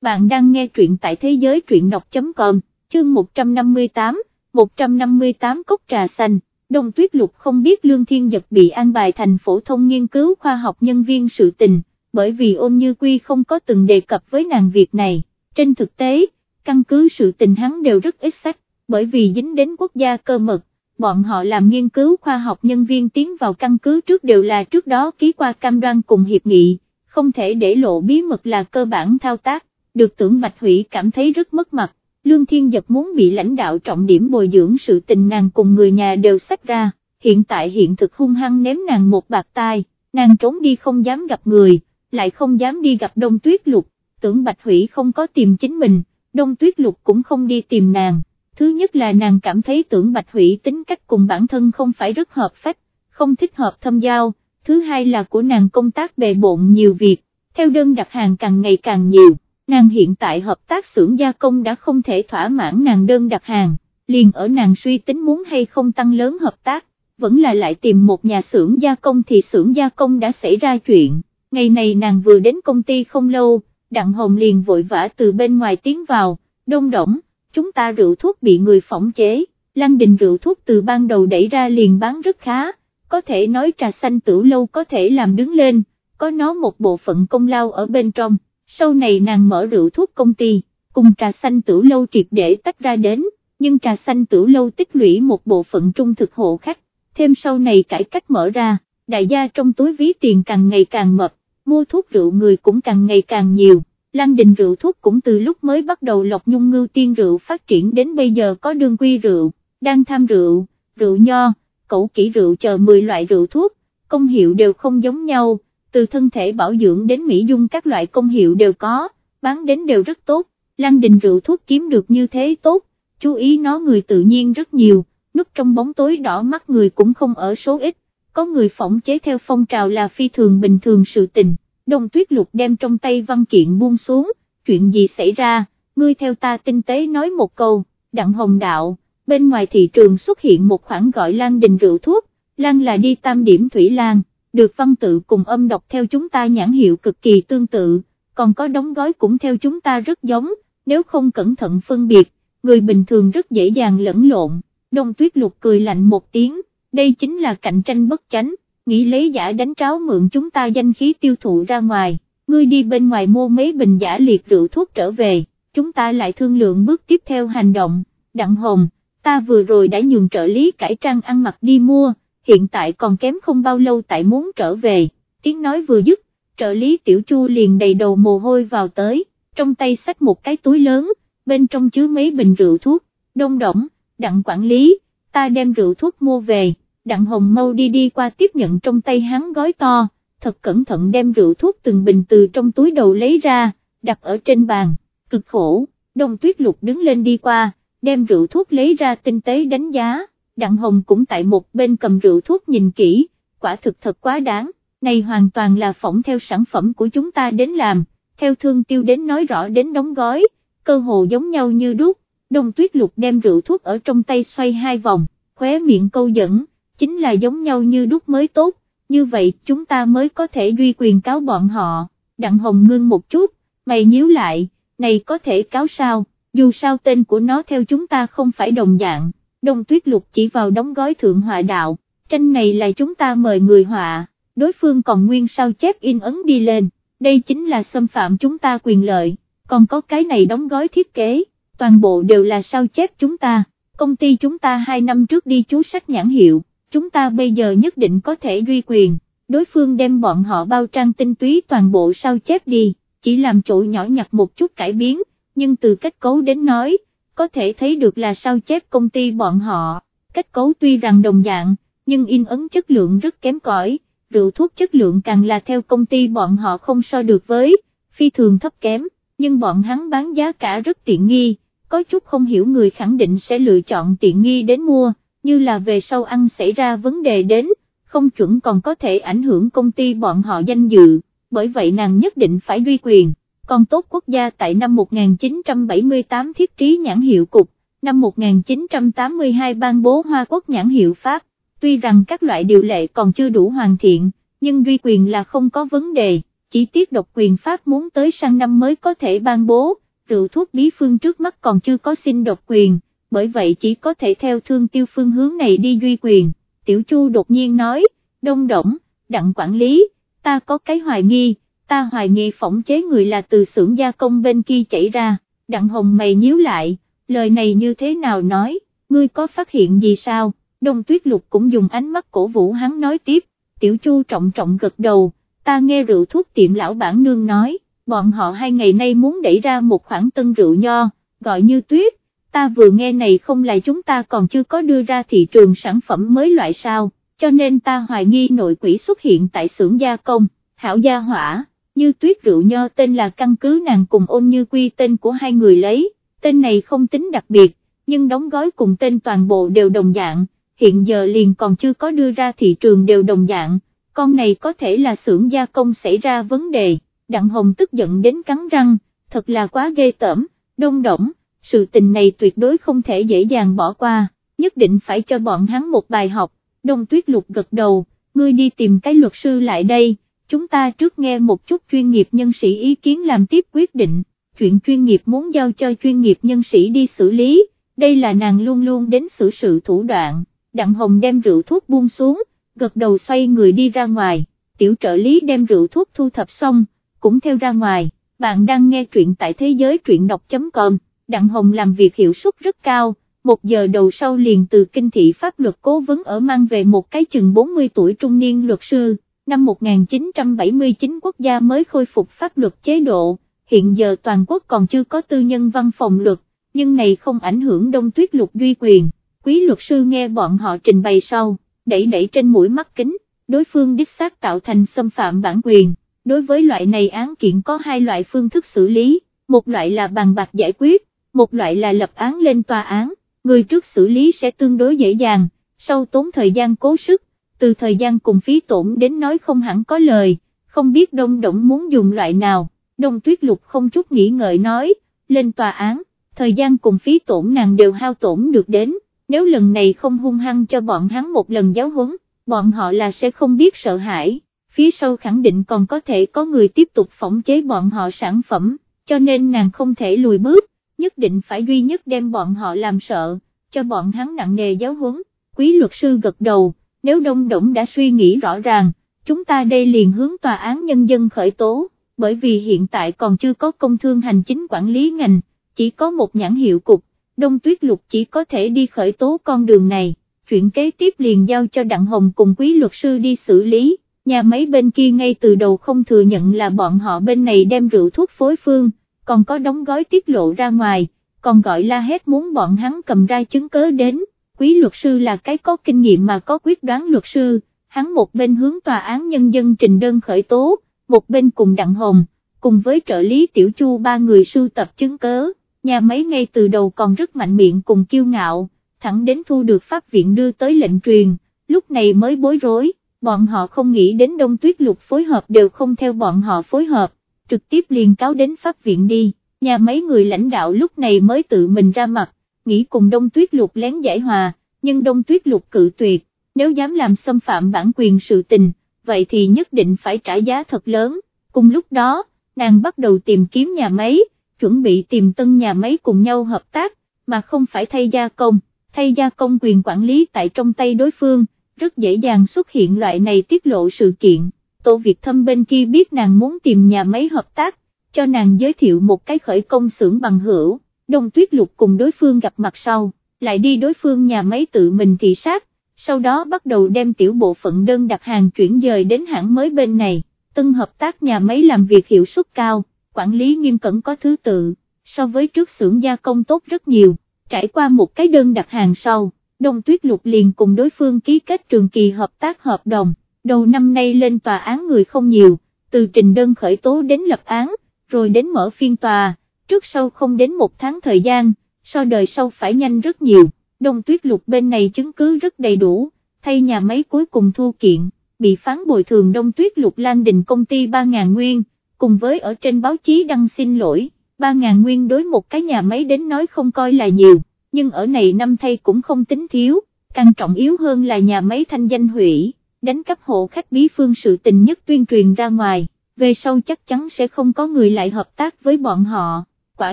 bạn đang nghe truyện tại thế giới truyện đọc.com, chương 158, 158 cốc trà xanh, Đông Tuyết Lục không biết Lương Thiên Giật bị an bài thành phổ thông nghiên cứu khoa học nhân viên sự tình, bởi vì ôn như quy không có từng đề cập với nàng việc này, trên thực tế, căn cứ sự tình hắn đều rất ít sách, bởi vì dính đến quốc gia cơ mật, bọn họ làm nghiên cứu khoa học nhân viên tiến vào căn cứ trước đều là trước đó ký qua cam đoan cùng hiệp nghị, không thể để lộ bí mật là cơ bản thao tác, được tưởng Bạch Hủy cảm thấy rất mất mặt, Lương Thiên Giật muốn bị lãnh đạo trọng điểm bồi dưỡng sự tình nàng cùng người nhà đều sách ra, hiện tại hiện thực hung hăng ném nàng một bạc tai, nàng trốn đi không dám gặp người, lại không dám đi gặp Đông Tuyết Lục, tưởng Bạch Hủy không có tìm chính mình, Đông Tuyết Lục cũng không đi tìm nàng, thứ nhất là nàng cảm thấy tưởng Bạch Hủy tính cách cùng bản thân không phải rất hợp phách, không thích hợp thâm giao, thứ hai là của nàng công tác bề bộn nhiều việc, theo đơn đặt hàng càng ngày càng nhiều, nàng hiện tại hợp tác xưởng gia công đã không thể thỏa mãn nàng đơn đặt hàng, liền ở nàng suy tính muốn hay không tăng lớn hợp tác, vẫn là lại tìm một nhà xưởng gia công thì xưởng gia công đã xảy ra chuyện, ngày này nàng vừa đến công ty không lâu, Đặng Hồng liền vội vã từ bên ngoài tiến vào, đông đỏng, chúng ta rượu thuốc bị người phỏng chế, Lăng Đình rượu thuốc từ ban đầu đẩy ra liền bán rất khá có thể nói trà xanh tửu lâu có thể làm đứng lên, có nó một bộ phận công lao ở bên trong, sau này nàng mở rượu thuốc công ty, cùng trà xanh tử lâu triệt để tách ra đến, nhưng trà xanh tử lâu tích lũy một bộ phận trung thực hộ khách, thêm sau này cải cách mở ra, đại gia trong túi ví tiền càng ngày càng mập, mua thuốc rượu người cũng càng ngày càng nhiều. Lăng đình rượu thuốc cũng từ lúc mới bắt đầu lọc nhung ngưu tiên rượu phát triển đến bây giờ có đương quy rượu, đang tham rượu, rượu nho, cẩu kỹ rượu chờ 10 loại rượu thuốc, công hiệu đều không giống nhau, từ thân thể bảo dưỡng đến mỹ dung các loại công hiệu đều có, bán đến đều rất tốt, Lăng Đình rượu thuốc kiếm được như thế tốt, chú ý nó người tự nhiên rất nhiều, núp trong bóng tối đỏ mắt người cũng không ở số ít, có người phỏng chế theo phong trào là phi thường bình thường sự tình, đông tuyết lục đem trong tay văn kiện buông xuống, chuyện gì xảy ra, ngươi theo ta tinh tế nói một câu, đặng hồng đạo bên ngoài thị trường xuất hiện một khoản gọi Lan Đình rượu thuốc, Lan là đi tam điểm Thủy Lan, được văn tự cùng âm đọc theo chúng ta nhãn hiệu cực kỳ tương tự, còn có đóng gói cũng theo chúng ta rất giống, nếu không cẩn thận phân biệt, người bình thường rất dễ dàng lẫn lộn, đông tuyết lục cười lạnh một tiếng, đây chính là cạnh tranh bất chánh, nghĩ lấy giả đánh tráo mượn chúng ta danh khí tiêu thụ ra ngoài, ngươi đi bên ngoài mua mấy bình giả liệt rượu thuốc trở về, chúng ta lại thương lượng bước tiếp theo hành động, đặng hồng ta vừa rồi đã nhường trợ lý cải trang ăn mặc đi mua, hiện tại còn kém không bao lâu tại muốn trở về, tiếng nói vừa dứt, trợ lý tiểu chu liền đầy đầu mồ hôi vào tới, trong tay xách một cái túi lớn, bên trong chứa mấy bình rượu thuốc, đông đỏng, đặng quản lý, ta đem rượu thuốc mua về, đặng hồng mâu đi đi qua tiếp nhận trong tay hắn gói to, thật cẩn thận đem rượu thuốc từng bình từ trong túi đầu lấy ra, đặt ở trên bàn, cực khổ, đông tuyết lục đứng lên đi qua, đem rượu thuốc lấy ra tinh tế đánh giá, Đặng Hồng cũng tại một bên cầm rượu thuốc nhìn kỹ, quả thực thật quá đáng, này hoàn toàn là phỏng theo sản phẩm của chúng ta đến làm, theo thương tiêu đến nói rõ đến đóng gói, cơ hồ giống nhau như đúc, đông tuyết lục đem rượu thuốc ở trong tay xoay hai vòng, khóe miệng câu dẫn, chính là giống nhau như đúc mới tốt, như vậy chúng ta mới có thể duy quyền cáo bọn họ, Đặng Hồng ngưng một chút, mày nhíu lại, này có thể cáo sao? dù sao tên của nó theo chúng ta không phải đồng dạng, đông tuyết lục chỉ vào đóng gói thượng họa đạo, tranh này là chúng ta mời người họa, đối phương còn nguyên sao chép in ấn đi lên, đây chính là xâm phạm chúng ta quyền lợi, còn có cái này đóng gói thiết kế, toàn bộ đều là sao chép chúng ta, công ty chúng ta hai năm trước đi chú sách nhãn hiệu, chúng ta bây giờ nhất định có thể duy quyền, đối phương đem bọn họ bao trang tinh túy toàn bộ sao chép đi, chỉ làm chỗ nhỏ nhặt một chút cải biến, nhưng từ cách cấu đến nói, có thể thấy được là sao chép công ty bọn họ, kết cấu tuy rằng đồng dạng, nhưng in ấn chất lượng rất kém cỏi, rượu thuốc chất lượng càng là theo công ty bọn họ không so được với, phi thường thấp kém, nhưng bọn hắn bán giá cả rất tiện nghi, có chút không hiểu người khẳng định sẽ lựa chọn tiện nghi đến mua, như là về sau ăn xảy ra vấn đề đến, không chuẩn còn có thể ảnh hưởng công ty bọn họ danh dự, bởi vậy nàng nhất định phải duy quyền con tốt quốc gia tại năm 1978 thiết trí nhãn hiệu cục, năm 1982 ban bố Hoa Quốc nhãn hiệu Pháp, tuy rằng các loại điều lệ còn chưa đủ hoàn thiện, nhưng duy quyền là không có vấn đề, chỉ tiếc độc quyền Pháp muốn tới sang năm mới có thể ban bố, rượu thuốc bí phương trước mắt còn chưa có xin độc quyền, bởi vậy chỉ có thể theo thương tiêu phương hướng này đi duy quyền, Tiểu Chu đột nhiên nói, đông động, đặng quản lý, ta có cái hoài nghi, ta hoài nghi phỏng chế người là từ xưởng gia công bên kia chảy ra, đặng hồng mày nhíu lại, lời này như thế nào nói, ngươi có phát hiện gì sao, đông tuyết lục cũng dùng ánh mắt cổ vũ hắn nói tiếp, tiểu chu trọng trọng gật đầu, ta nghe rượu thuốc tiệm lão bản nương nói, bọn họ hai ngày nay muốn đẩy ra một khoản tân rượu nho, gọi như tuyết, ta vừa nghe này không là chúng ta còn chưa có đưa ra thị trường sản phẩm mới loại sao, cho nên ta hoài nghi nội quỷ xuất hiện tại xưởng gia công, hảo gia hỏa, như tuyết rượu nho tên là căn cứ nàng cùng ôn như quy tên của hai người lấy, tên này không tính đặc biệt, nhưng đóng gói cùng tên toàn bộ đều đồng dạng, hiện giờ liền còn chưa có đưa ra thị trường đều đồng dạng, con này có thể là xưởng gia công xảy ra vấn đề, Đặng Hồng tức giận đến cắn răng, thật là quá ghê tởm, đông động, sự tình này tuyệt đối không thể dễ dàng bỏ qua, nhất định phải cho bọn hắn một bài học, đông tuyết lục gật đầu, ngươi đi tìm cái luật sư lại đây, chúng ta trước nghe một chút chuyên nghiệp nhân sĩ ý kiến làm tiếp quyết định, chuyện chuyên nghiệp muốn giao cho chuyên nghiệp nhân sĩ đi xử lý, đây là nàng luôn luôn đến xử sự thủ đoạn, Đặng Hồng đem rượu thuốc buông xuống, gật đầu xoay người đi ra ngoài, tiểu trợ lý đem rượu thuốc thu thập xong, cũng theo ra ngoài, bạn đang nghe truyện tại thế giới truyện đọc.com, Đặng Hồng làm việc hiệu suất rất cao, một giờ đầu sau liền từ kinh thị pháp luật cố vấn ở mang về một cái chừng 40 tuổi trung niên luật sư, năm 1979 quốc gia mới khôi phục pháp luật chế độ, hiện giờ toàn quốc còn chưa có tư nhân văn phòng luật, nhưng này không ảnh hưởng đông tuyết lục duy quyền, quý luật sư nghe bọn họ trình bày sau, đẩy đẩy trên mũi mắt kính, đối phương đích xác tạo thành xâm phạm bản quyền, đối với loại này án kiện có hai loại phương thức xử lý, một loại là bàn bạc giải quyết, một loại là lập án lên tòa án, người trước xử lý sẽ tương đối dễ dàng, sau tốn thời gian cố sức, từ thời gian cùng phí tổn đến nói không hẳn có lời, không biết đông động muốn dùng loại nào, đông tuyết lục không chút nghĩ ngợi nói, lên tòa án, thời gian cùng phí tổn nàng đều hao tổn được đến, nếu lần này không hung hăng cho bọn hắn một lần giáo huấn, bọn họ là sẽ không biết sợ hãi, phía sau khẳng định còn có thể có người tiếp tục phỏng chế bọn họ sản phẩm, cho nên nàng không thể lùi bước, nhất định phải duy nhất đem bọn họ làm sợ, cho bọn hắn nặng nề giáo huấn, quý luật sư gật đầu, nếu đông Đổng đã suy nghĩ rõ ràng, chúng ta đây liền hướng tòa án nhân dân khởi tố, bởi vì hiện tại còn chưa có công thương hành chính quản lý ngành, chỉ có một nhãn hiệu cục, đông tuyết lục chỉ có thể đi khởi tố con đường này, chuyện kế tiếp liền giao cho Đặng Hồng cùng quý luật sư đi xử lý, nhà máy bên kia ngay từ đầu không thừa nhận là bọn họ bên này đem rượu thuốc phối phương, còn có đóng gói tiết lộ ra ngoài, còn gọi la hét muốn bọn hắn cầm ra chứng cớ đến, quý luật sư là cái có kinh nghiệm mà có quyết đoán luật sư, hắn một bên hướng tòa án nhân dân trình đơn khởi tố, một bên cùng Đặng Hồng, cùng với trợ lý Tiểu Chu ba người sưu tập chứng cớ, nhà máy ngay từ đầu còn rất mạnh miệng cùng kiêu ngạo, thẳng đến thu được pháp viện đưa tới lệnh truyền, lúc này mới bối rối, bọn họ không nghĩ đến đông tuyết lục phối hợp đều không theo bọn họ phối hợp, trực tiếp liền cáo đến pháp viện đi, nhà mấy người lãnh đạo lúc này mới tự mình ra mặt, nghĩ cùng đông tuyết lục lén giải hòa, nhưng đông tuyết lục cự tuyệt, nếu dám làm xâm phạm bản quyền sự tình, vậy thì nhất định phải trả giá thật lớn, cùng lúc đó, nàng bắt đầu tìm kiếm nhà máy, chuẩn bị tìm tân nhà máy cùng nhau hợp tác, mà không phải thay gia công, thay gia công quyền quản lý tại trong tay đối phương, rất dễ dàng xuất hiện loại này tiết lộ sự kiện. Tô Việt Thâm bên kia biết nàng muốn tìm nhà máy hợp tác, cho nàng giới thiệu một cái khởi công xưởng bằng hữu, Đông Tuyết Lục cùng đối phương gặp mặt sau, lại đi đối phương nhà máy tự mình thị sát, sau đó bắt đầu đem tiểu bộ phận đơn đặt hàng chuyển dời đến hãng mới bên này, tân hợp tác nhà máy làm việc hiệu suất cao, quản lý nghiêm cẩn có thứ tự, so với trước xưởng gia công tốt rất nhiều, trải qua một cái đơn đặt hàng sau, Đông Tuyết Lục liền cùng đối phương ký kết trường kỳ hợp tác hợp đồng, đầu năm nay lên tòa án người không nhiều, từ trình đơn khởi tố đến lập án, rồi đến mở phiên tòa, trước sau không đến một tháng thời gian, so đời sau phải nhanh rất nhiều, Đông Tuyết Lục bên này chứng cứ rất đầy đủ, thay nhà máy cuối cùng thu kiện, bị phán bồi thường Đông Tuyết Lục Lan Đình công ty 3.000 nguyên, cùng với ở trên báo chí đăng xin lỗi, 3.000 nguyên đối một cái nhà máy đến nói không coi là nhiều, nhưng ở này năm thay cũng không tính thiếu, càng trọng yếu hơn là nhà máy thanh danh hủy, đánh cắp hộ khách bí phương sự tình nhất tuyên truyền ra ngoài, về sau chắc chắn sẽ không có người lại hợp tác với bọn họ, quả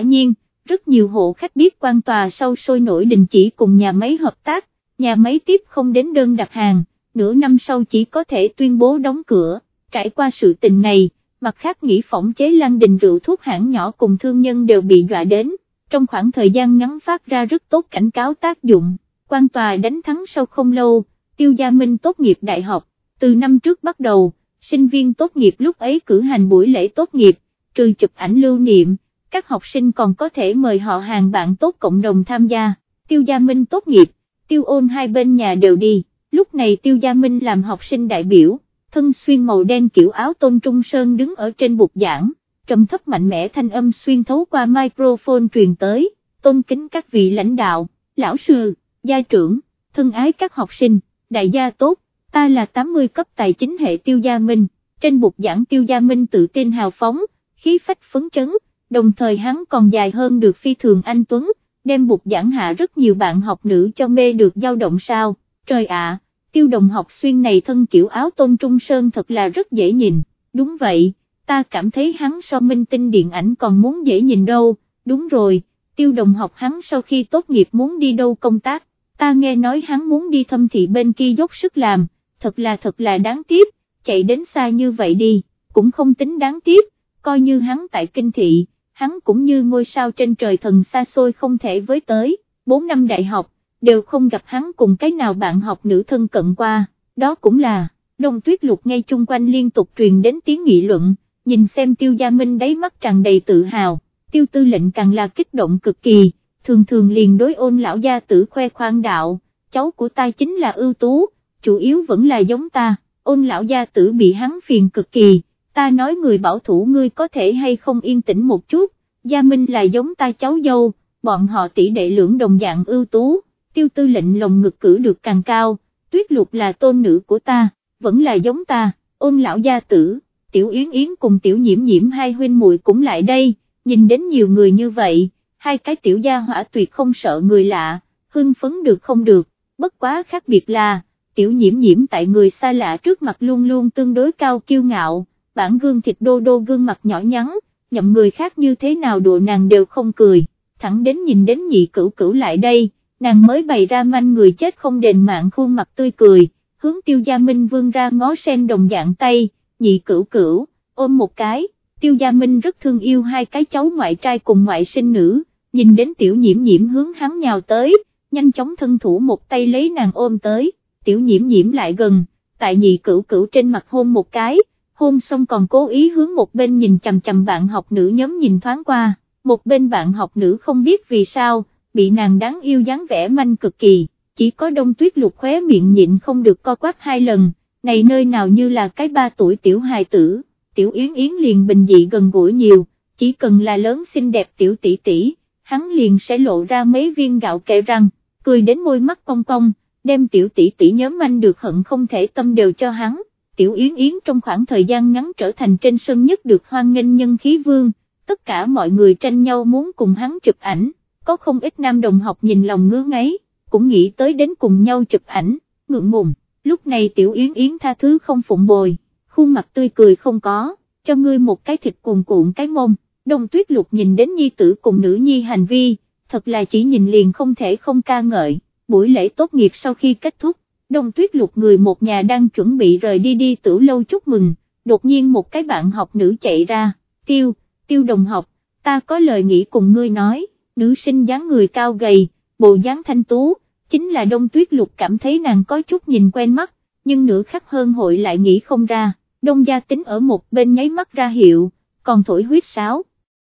nhiên, rất nhiều hộ khách biết quan tòa sau sôi nổi đình chỉ cùng nhà máy hợp tác, nhà máy tiếp không đến đơn đặt hàng, nửa năm sau chỉ có thể tuyên bố đóng cửa, trải qua sự tình này, mặt khác nghĩ phỏng chế lăng đình rượu thuốc hãng nhỏ cùng thương nhân đều bị dọa đến, trong khoảng thời gian ngắn phát ra rất tốt cảnh cáo tác dụng, quan tòa đánh thắng sau không lâu, tiêu gia minh tốt nghiệp đại học, từ năm trước bắt đầu, sinh viên tốt nghiệp lúc ấy cử hành buổi lễ tốt nghiệp, trừ chụp ảnh lưu niệm, các học sinh còn có thể mời họ hàng bạn tốt cộng đồng tham gia, tiêu gia minh tốt nghiệp, tiêu ôn hai bên nhà đều đi, lúc này tiêu gia minh làm học sinh đại biểu, thân xuyên màu đen kiểu áo tôn trung sơn đứng ở trên bục giảng, trầm thấp mạnh mẽ thanh âm xuyên thấu qua microphone truyền tới, tôn kính các vị lãnh đạo, lão sư, gia trưởng, thân ái các học sinh, đại gia tốt, ta là 80 cấp tài chính hệ tiêu gia minh, trên bục giảng tiêu gia minh tự tin hào phóng, khí phách phấn chấn, đồng thời hắn còn dài hơn được phi thường anh Tuấn, đem bục giảng hạ rất nhiều bạn học nữ cho mê được dao động sao, trời ạ, tiêu đồng học xuyên này thân kiểu áo tôn trung sơn thật là rất dễ nhìn, đúng vậy, ta cảm thấy hắn so minh tinh điện ảnh còn muốn dễ nhìn đâu, đúng rồi, tiêu đồng học hắn sau khi tốt nghiệp muốn đi đâu công tác, ta nghe nói hắn muốn đi thâm thị bên kia dốc sức làm, thật là thật là đáng tiếc, chạy đến xa như vậy đi, cũng không tính đáng tiếc, coi như hắn tại kinh thị, hắn cũng như ngôi sao trên trời thần xa xôi không thể với tới, 4 năm đại học, đều không gặp hắn cùng cái nào bạn học nữ thân cận qua, đó cũng là, đông tuyết lục ngay chung quanh liên tục truyền đến tiếng nghị luận, nhìn xem tiêu gia minh đáy mắt tràn đầy tự hào, tiêu tư lệnh càng là kích động cực kỳ, thường thường liền đối ôn lão gia tử khoe khoang đạo, cháu của ta chính là ưu tú, chủ yếu vẫn là giống ta, ôn lão gia tử bị hắn phiền cực kỳ, ta nói người bảo thủ ngươi có thể hay không yên tĩnh một chút, Gia Minh là giống ta cháu dâu, bọn họ tỷ đệ lưỡng đồng dạng ưu tú, tiêu tư lệnh lồng ngực cử được càng cao, tuyết lục là tôn nữ của ta, vẫn là giống ta, ôn lão gia tử, tiểu yến yến cùng tiểu nhiễm nhiễm hai huynh muội cũng lại đây, nhìn đến nhiều người như vậy, hai cái tiểu gia hỏa tuyệt không sợ người lạ, hưng phấn được không được, bất quá khác biệt là, tiểu nhiễm nhiễm tại người xa lạ trước mặt luôn luôn tương đối cao kiêu ngạo, bản gương thịt đô đô gương mặt nhỏ nhắn, nhậm người khác như thế nào đùa nàng đều không cười, thẳng đến nhìn đến nhị cửu cửu lại đây, nàng mới bày ra manh người chết không đền mạng khuôn mặt tươi cười, hướng tiêu gia minh vương ra ngó sen đồng dạng tay, nhị cửu cửu, ôm một cái, tiêu gia minh rất thương yêu hai cái cháu ngoại trai cùng ngoại sinh nữ, nhìn đến tiểu nhiễm nhiễm hướng hắn nhào tới, nhanh chóng thân thủ một tay lấy nàng ôm tới, tiểu nhiễm nhiễm lại gần, tại nhị cửu cửu trên mặt hôn một cái, hôn xong còn cố ý hướng một bên nhìn chằm chằm bạn học nữ nhóm nhìn thoáng qua, một bên bạn học nữ không biết vì sao, bị nàng đáng yêu dáng vẻ manh cực kỳ, chỉ có đông tuyết lục khóe miệng nhịn không được co quắp hai lần, này nơi nào như là cái ba tuổi tiểu hài tử, tiểu yến yến liền bình dị gần gũi nhiều, chỉ cần là lớn xinh đẹp tiểu tỷ tỷ, hắn liền sẽ lộ ra mấy viên gạo kệ răng, cười đến môi mắt cong cong, đem tiểu tỷ tỷ nhóm anh được hận không thể tâm đều cho hắn. Tiểu Yến Yến trong khoảng thời gian ngắn trở thành trên sân nhất được hoan nghênh nhân khí vương, tất cả mọi người tranh nhau muốn cùng hắn chụp ảnh, có không ít nam đồng học nhìn lòng ngứa ngáy, cũng nghĩ tới đến cùng nhau chụp ảnh, ngượng ngùng, lúc này Tiểu Yến Yến tha thứ không phụng bồi, khuôn mặt tươi cười không có, cho ngươi một cái thịt cuồn cuộn cái mông, đông tuyết lục nhìn đến nhi tử cùng nữ nhi hành vi, thật là chỉ nhìn liền không thể không ca ngợi, buổi lễ tốt nghiệp sau khi kết thúc đông tuyết lục người một nhà đang chuẩn bị rời đi đi tử lâu chúc mừng, đột nhiên một cái bạn học nữ chạy ra, tiêu, tiêu đồng học, ta có lời nghĩ cùng ngươi nói, nữ sinh dáng người cao gầy, bộ dáng thanh tú, chính là đông tuyết lục cảm thấy nàng có chút nhìn quen mắt, nhưng nửa khắc hơn hội lại nghĩ không ra, đông gia tính ở một bên nháy mắt ra hiệu, còn thổi huyết sáo,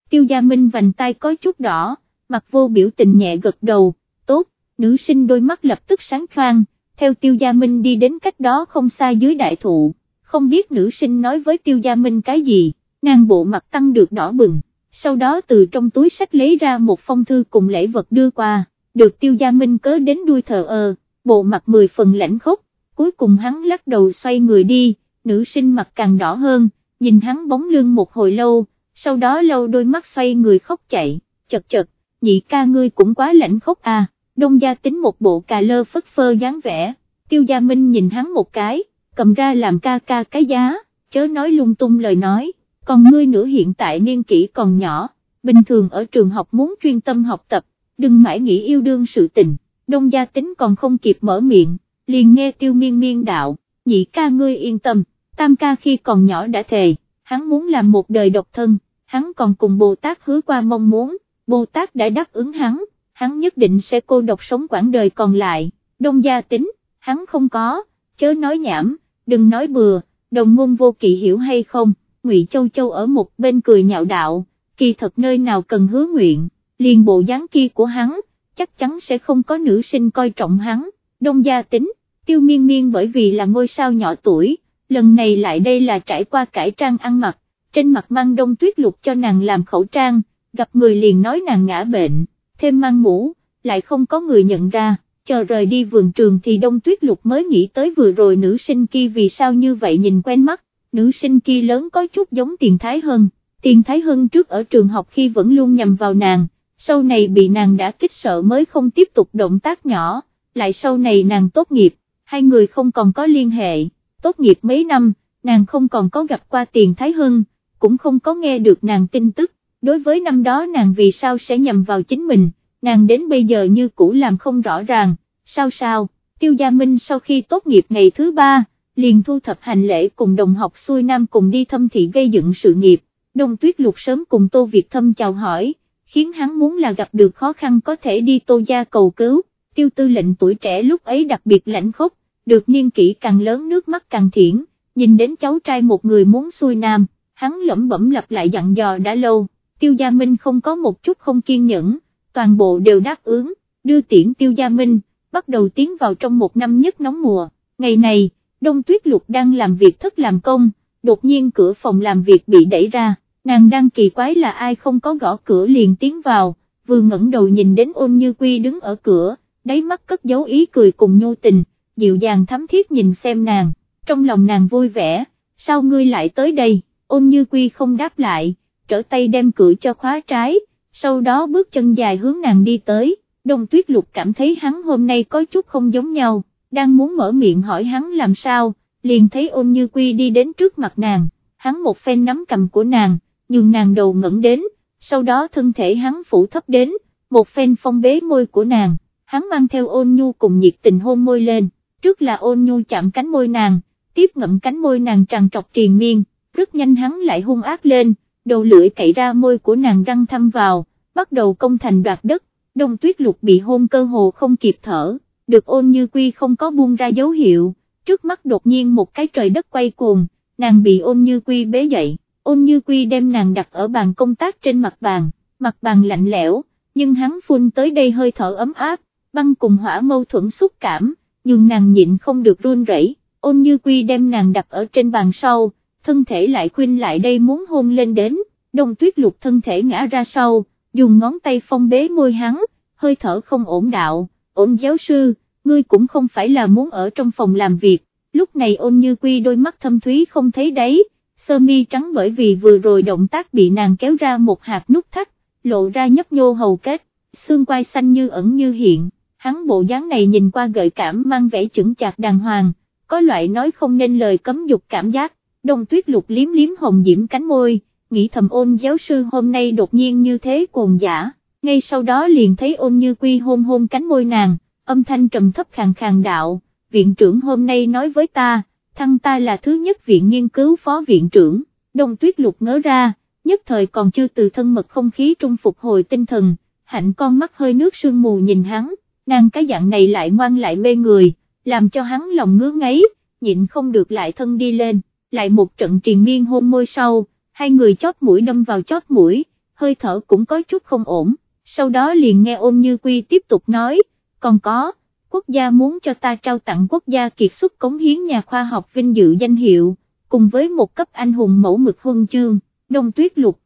tiêu gia minh vành tay có chút đỏ, mặt vô biểu tình nhẹ gật đầu, tốt, nữ sinh đôi mắt lập tức sáng khoang theo Tiêu Gia Minh đi đến cách đó không xa dưới đại thụ, không biết nữ sinh nói với Tiêu Gia Minh cái gì, nàng bộ mặt tăng được đỏ bừng, sau đó từ trong túi sách lấy ra một phong thư cùng lễ vật đưa qua, được Tiêu Gia Minh cớ đến đuôi thờ ơ, bộ mặt mười phần lãnh khốc, cuối cùng hắn lắc đầu xoay người đi, nữ sinh mặt càng đỏ hơn, nhìn hắn bóng lưng một hồi lâu, sau đó lâu đôi mắt xoay người khóc chạy, chật chật, nhị ca ngươi cũng quá lãnh khốc à đông gia tính một bộ cà lơ phất phơ dáng vẻ, tiêu gia minh nhìn hắn một cái, cầm ra làm ca ca cái giá, chớ nói lung tung lời nói, còn ngươi nữa hiện tại niên kỷ còn nhỏ, bình thường ở trường học muốn chuyên tâm học tập, đừng mãi nghĩ yêu đương sự tình, đông gia tính còn không kịp mở miệng, liền nghe tiêu miên miên đạo, nhị ca ngươi yên tâm, tam ca khi còn nhỏ đã thề, hắn muốn làm một đời độc thân, hắn còn cùng Bồ Tát hứa qua mong muốn, Bồ Tát đã đáp ứng hắn, hắn nhất định sẽ cô độc sống quãng đời còn lại, đông gia tính, hắn không có, chớ nói nhảm, đừng nói bừa, đồng ngôn vô kỵ hiểu hay không, Ngụy Châu Châu ở một bên cười nhạo đạo, kỳ thật nơi nào cần hứa nguyện, liền bộ dáng kia của hắn, chắc chắn sẽ không có nữ sinh coi trọng hắn, đông gia tính, tiêu miên miên bởi vì là ngôi sao nhỏ tuổi, lần này lại đây là trải qua cải trang ăn mặc, trên mặt mang đông tuyết lục cho nàng làm khẩu trang, gặp người liền nói nàng ngã bệnh, thêm mang mũ, lại không có người nhận ra, chờ rời đi vườn trường thì đông tuyết lục mới nghĩ tới vừa rồi nữ sinh kia vì sao như vậy nhìn quen mắt, nữ sinh kia lớn có chút giống tiền thái hơn, tiền thái hơn trước ở trường học khi vẫn luôn nhầm vào nàng, sau này bị nàng đã kích sợ mới không tiếp tục động tác nhỏ, lại sau này nàng tốt nghiệp, hai người không còn có liên hệ, tốt nghiệp mấy năm, nàng không còn có gặp qua tiền thái hơn, cũng không có nghe được nàng tin tức, đối với năm đó nàng vì sao sẽ nhầm vào chính mình, nàng đến bây giờ như cũ làm không rõ ràng, sao sao, tiêu gia minh sau khi tốt nghiệp ngày thứ ba, liền thu thập hành lễ cùng đồng học xuôi nam cùng đi thâm thị gây dựng sự nghiệp, đông tuyết lục sớm cùng Tô Việt Thâm chào hỏi, khiến hắn muốn là gặp được khó khăn có thể đi Tô gia cầu cứu, tiêu tư lệnh tuổi trẻ lúc ấy đặc biệt lãnh khốc, được niên kỷ càng lớn nước mắt càng thiển, nhìn đến cháu trai một người muốn xuôi nam, hắn lẩm bẩm lặp lại dặn dò đã lâu, tiêu gia minh không có một chút không kiên nhẫn, toàn bộ đều đáp ứng, đưa tiễn tiêu gia minh, bắt đầu tiến vào trong một năm nhất nóng mùa, ngày này, đông tuyết lục đang làm việc thất làm công, đột nhiên cửa phòng làm việc bị đẩy ra, nàng đang kỳ quái là ai không có gõ cửa liền tiến vào, vừa ngẩng đầu nhìn đến ôn như quy đứng ở cửa, đáy mắt cất giấu ý cười cùng nhô tình, dịu dàng thắm thiết nhìn xem nàng, trong lòng nàng vui vẻ, sao ngươi lại tới đây, ôn như quy không đáp lại, trở tay đem cửa cho khóa trái, sau đó bước chân dài hướng nàng đi tới, đông tuyết lục cảm thấy hắn hôm nay có chút không giống nhau, đang muốn mở miệng hỏi hắn làm sao, liền thấy ôn như quy đi đến trước mặt nàng, hắn một phen nắm cầm của nàng, nhưng nàng đầu ngẩng đến, sau đó thân thể hắn phủ thấp đến, một phen phong bế môi của nàng, hắn mang theo ôn nhu cùng nhiệt tình hôn môi lên, trước là ôn nhu chạm cánh môi nàng, tiếp ngậm cánh môi nàng tràn trọc triền miên, rất nhanh hắn lại hung ác lên, đầu lưỡi cậy ra môi của nàng răng thăm vào, bắt đầu công thành đoạt đất, đông tuyết lục bị hôn cơ hồ không kịp thở, được ôn như quy không có buông ra dấu hiệu, trước mắt đột nhiên một cái trời đất quay cuồng, nàng bị ôn như quy bế dậy, ôn như quy đem nàng đặt ở bàn công tác trên mặt bàn, mặt bàn lạnh lẽo, nhưng hắn phun tới đây hơi thở ấm áp, băng cùng hỏa mâu thuẫn xúc cảm, nhưng nàng nhịn không được run rẩy. ôn như quy đem nàng đặt ở trên bàn sau, thân thể lại khuyên lại đây muốn hôn lên đến, đông tuyết lục thân thể ngã ra sau, dùng ngón tay phong bế môi hắn, hơi thở không ổn đạo, ổn giáo sư, ngươi cũng không phải là muốn ở trong phòng làm việc, lúc này ôn như quy đôi mắt thâm thúy không thấy đấy, sơ mi trắng bởi vì vừa rồi động tác bị nàng kéo ra một hạt nút thắt, lộ ra nhấp nhô hầu kết, xương quai xanh như ẩn như hiện, hắn bộ dáng này nhìn qua gợi cảm mang vẻ chững chạc đàng hoàng, có loại nói không nên lời cấm dục cảm giác, đông tuyết lục liếm liếm hồng diễm cánh môi, nghĩ thầm ôn giáo sư hôm nay đột nhiên như thế cuồng giả, ngay sau đó liền thấy ôn như quy hôn hôn cánh môi nàng, âm thanh trầm thấp khàn khàn đạo, viện trưởng hôm nay nói với ta, thăng ta là thứ nhất viện nghiên cứu phó viện trưởng, đông tuyết lục ngớ ra, nhất thời còn chưa từ thân mật không khí trung phục hồi tinh thần, hạnh con mắt hơi nước sương mù nhìn hắn, nàng cái dạng này lại ngoan lại mê người, làm cho hắn lòng ngứa ngáy, nhịn không được lại thân đi lên, lại một trận triền miên hôn môi sau, hai người chót mũi đâm vào chót mũi, hơi thở cũng có chút không ổn, sau đó liền nghe ôn như quy tiếp tục nói, còn có, quốc gia muốn cho ta trao tặng quốc gia kiệt xuất cống hiến nhà khoa học vinh dự danh hiệu, cùng với một cấp anh hùng mẫu mực huân chương, đông tuyết lục,